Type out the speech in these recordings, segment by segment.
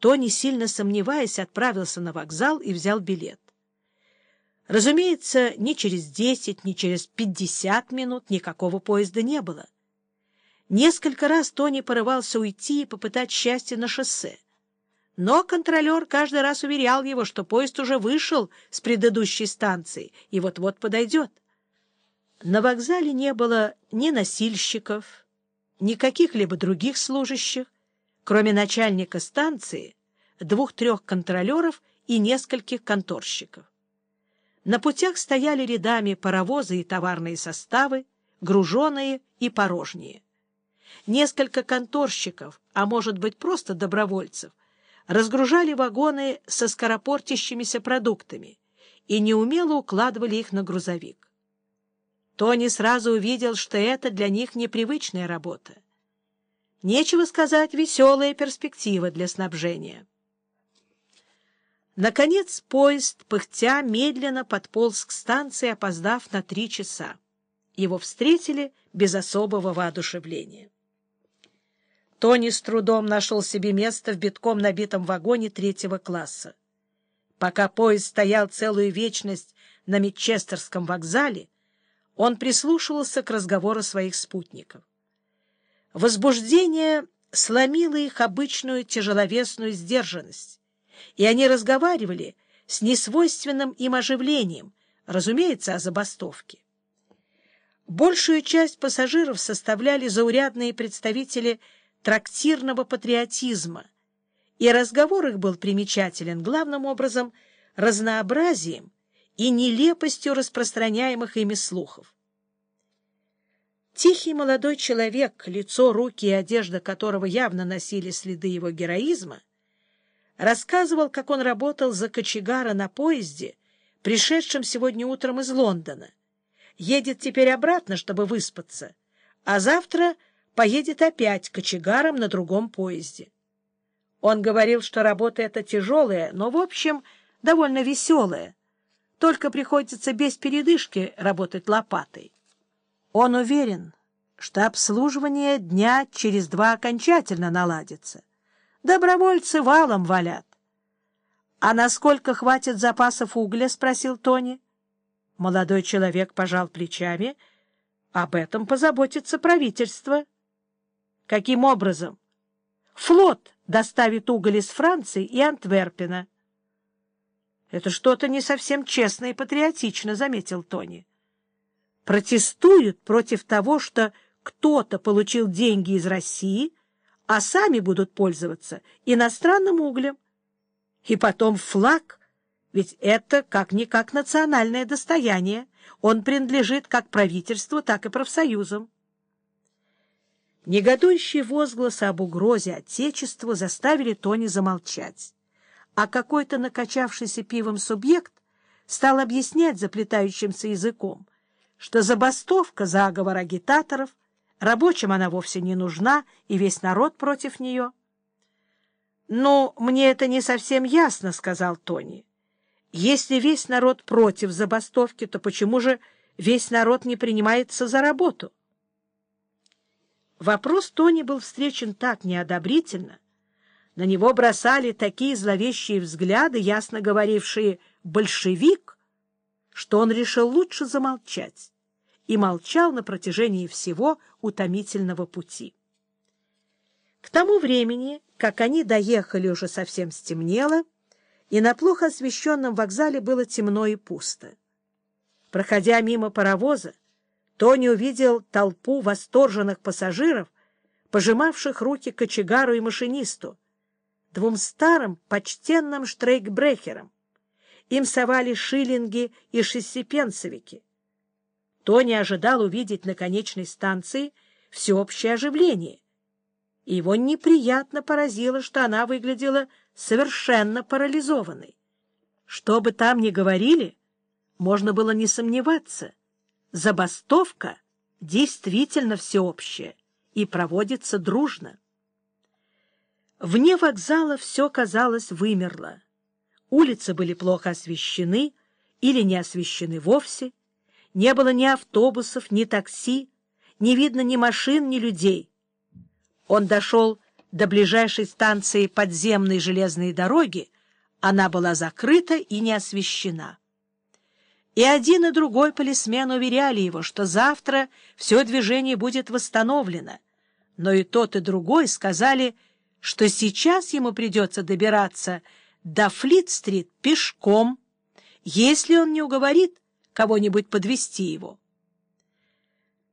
Тони, сильно сомневаясь, отправился на вокзал и взял билет. Разумеется, ни через десять, ни через пятьдесят минут никакого поезда не было. Несколько раз Тони порывался уйти и попытать счастье на шоссе. Но контролер каждый раз уверял его, что поезд уже вышел с предыдущей станции и вот-вот подойдет. На вокзале не было ни носильщиков, ни каких-либо других служащих, кроме начальника станции, двух-трех контролеров и нескольких конторщиков. На путях стояли рядами паровозы и товарные составы, груженые и порожние. Несколько конторщиков, а может быть просто добровольцев, разгружали вагоны со скоропортящимися продуктами и неумело укладывали их на грузовик. Тони сразу увидел, что это для них непривычная работа. Нечего сказать, веселая перспектива для снабжения. Наконец поезд, пыхтя, медленно подполз к станции, опоздав на три часа. Его встретили без особого воодушевления. Тони с трудом нашел себе место в битком набитом вагоне третьего класса. Пока поезд стоял целую вечность на Митчестерском вокзале, он прислушивался к разговору своих спутников. Возбуждение сломило их обычную тяжеловесную сдержанность, и они разговаривали с несвойственным им оживлением, разумеется, о забастовке. Большую часть пассажиров составляли заурядные представители трактирного патриотизма, и разговор их был примечателен главным образом разнообразием и нелепостью распространяемых ими слухов. Тихий молодой человек, лицо, руки и одежда которого явно носили следы его героизма, рассказывал, как он работал за кочегара на поезде, пришедшем сегодня утром из Лондона. Едет теперь обратно, чтобы выспаться, а завтра поедет опять кочегаром на другом поезде. Он говорил, что работа эта тяжелая, но, в общем, довольно веселая. Только приходится без передышки работать лопатой. Он уверен, что обслуживание дня через два окончательно наладится. Добровольцы валом валят. — А насколько хватит запасов угля? — спросил Тони. Молодой человек пожал плечами. — Об этом позаботится правительство. — Каким образом? — Флот доставит уголь из Франции и Антверпена. — Это что-то не совсем честно и патриотично, — заметил Тони протестуют против того, что кто-то получил деньги из России, а сами будут пользоваться иностранным углем. И потом флаг, ведь это как-никак национальное достояние, он принадлежит как правительству, так и профсоюзам. Негодующие возгласы об угрозе Отечеству заставили Тони замолчать, а какой-то накачавшийся пивом субъект стал объяснять заплетающимся языком, что забастовка — заговор агитаторов, рабочим она вовсе не нужна, и весь народ против нее. — Ну, мне это не совсем ясно, — сказал Тони. — Если весь народ против забастовки, то почему же весь народ не принимается за работу? Вопрос Тони был встречен так неодобрительно, на него бросали такие зловещие взгляды, ясно говорившие «большевик», что он решил лучше замолчать и молчал на протяжении всего утомительного пути. К тому времени, как они доехали, уже совсем стемнело, и на плохо освещенном вокзале было темно и пусто. Проходя мимо паровоза, Тони увидел толпу восторженных пассажиров, пожимавших руки кочегару и машинисту, двум старым почтенным штрейкбрехерам. Им совали шиллинги и Тони ожидал увидеть на конечной станции всеобщее оживление. И его неприятно поразило, что она выглядела совершенно парализованной. Что бы там ни говорили, можно было не сомневаться. Забастовка действительно всеобщая и проводится дружно. Вне вокзала все, казалось, вымерло. Улицы были плохо освещены или не освещены вовсе. Не было ни автобусов, ни такси, не видно ни машин, ни людей. Он дошел до ближайшей станции подземной железной дороги она была закрыта и не освещена. И один и другой полисмен уверяли его, что завтра все движение будет восстановлено, но и тот, и другой сказали, что сейчас ему придется добираться до Флит-стрит пешком, если он не уговорит кого-нибудь подвести его.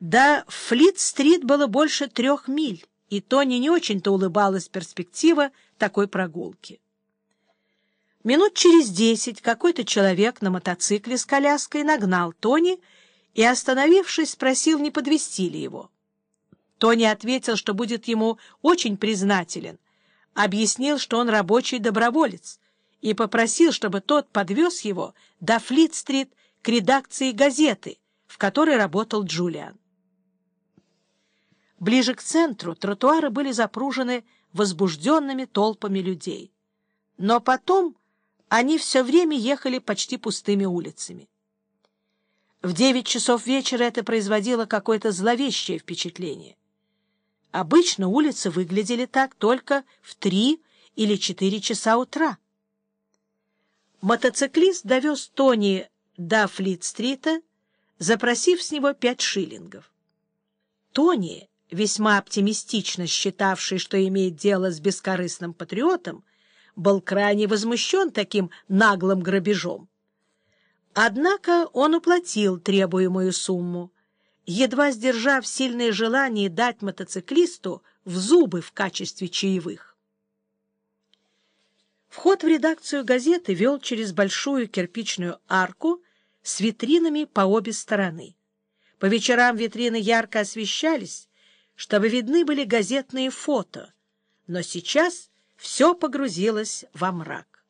До Флит-стрит было больше трех миль, и Тони не очень-то улыбалась перспектива такой прогулки. Минут через десять какой-то человек на мотоцикле с коляской нагнал Тони и, остановившись, спросил, не подвести ли его. Тони ответил, что будет ему очень признателен, объяснил, что он рабочий доброволец, и попросил, чтобы тот подвез его до Флит-стрит редакции газеты, в которой работал Джулиан. Ближе к центру тротуары были запружены возбужденными толпами людей. Но потом они все время ехали почти пустыми улицами. В девять часов вечера это производило какое-то зловещее впечатление. Обычно улицы выглядели так только в три или четыре часа утра. Мотоциклист довез Тони до Флит-стрита, запросив с него пять шиллингов. Тони весьма оптимистично считавший, что имеет дело с бескорыстным патриотом, был крайне возмущен таким наглым грабежом. Однако он уплатил требуемую сумму, едва сдержав сильное желание дать мотоциклисту в зубы в качестве чаевых. Вход в редакцию газеты вел через большую кирпичную арку с витринами по обе стороны. По вечерам витрины ярко освещались, чтобы видны были газетные фото, но сейчас все погрузилось во мрак.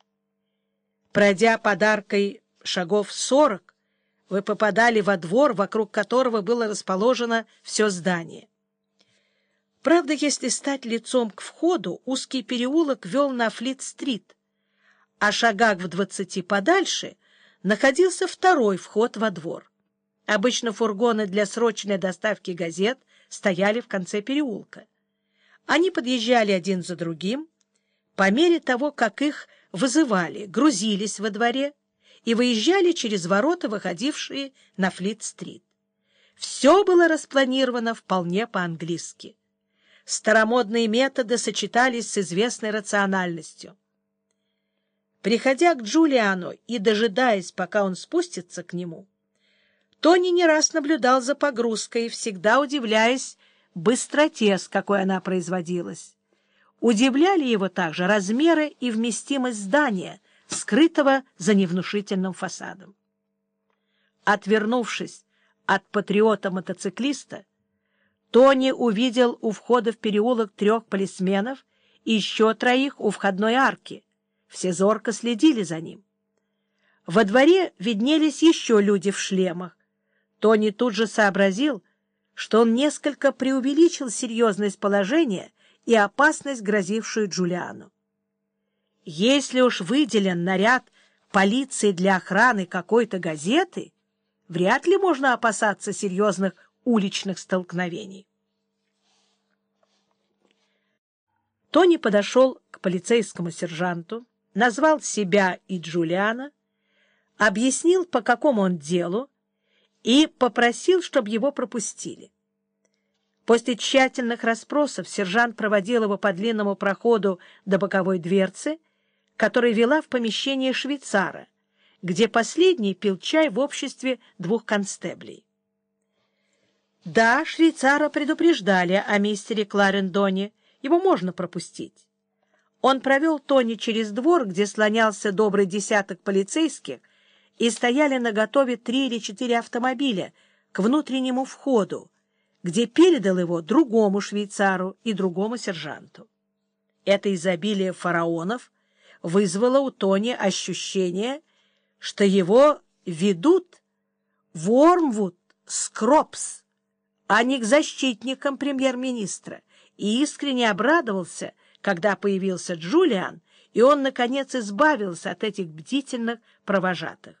Пройдя подаркой шагов сорок, вы попадали во двор, вокруг которого было расположено все здание. Правда, если стать лицом к входу, узкий переулок вел на Флит-стрит, а шагах в двадцати подальше находился второй вход во двор. Обычно фургоны для срочной доставки газет стояли в конце переулка. Они подъезжали один за другим, по мере того, как их вызывали, грузились во дворе и выезжали через ворота, выходившие на Флит-стрит. Все было распланировано вполне по-английски. Старомодные методы сочетались с известной рациональностью. Приходя к Джулиану и дожидаясь, пока он спустится к нему, Тони не раз наблюдал за погрузкой, всегда удивляясь быстроте, с какой она производилась. Удивляли его также размеры и вместимость здания, скрытого за невнушительным фасадом. Отвернувшись от патриота-мотоциклиста, Тони увидел у входа в переулок трех полисменов и еще троих у входной арки. Все зорко следили за ним. Во дворе виднелись еще люди в шлемах. Тони тут же сообразил, что он несколько преувеличил серьезность положения и опасность, грозившую Джулиану. Если уж выделен наряд полиции для охраны какой-то газеты, вряд ли можно опасаться серьезных уличных столкновений. Тони подошел к полицейскому сержанту, назвал себя и Джулиана, объяснил, по какому он делу, и попросил, чтобы его пропустили. После тщательных расспросов сержант проводил его по длинному проходу до боковой дверцы, которая вела в помещение швейцара, где последний пил чай в обществе двух констеблей. Да, швейцара предупреждали о мистере Кларендоне, его можно пропустить. Он провел Тони через двор, где слонялся добрый десяток полицейских, и стояли на готове три или четыре автомобиля к внутреннему входу, где передал его другому швейцару и другому сержанту. Это изобилие фараонов вызвало у Тони ощущение, что его ведут в Ормвуд Скропс, а не к защитникам премьер-министра, и искренне обрадовался, когда появился Джулиан, и он, наконец, избавился от этих бдительных провожатых.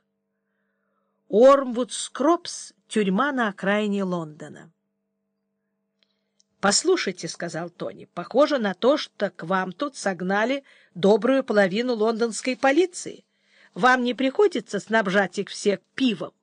Ормвуд Скропс — тюрьма на окраине Лондона. — Послушайте, — сказал Тони, — похоже на то, что к вам тут согнали добрую половину лондонской полиции. Вам не приходится снабжать их всех пивом?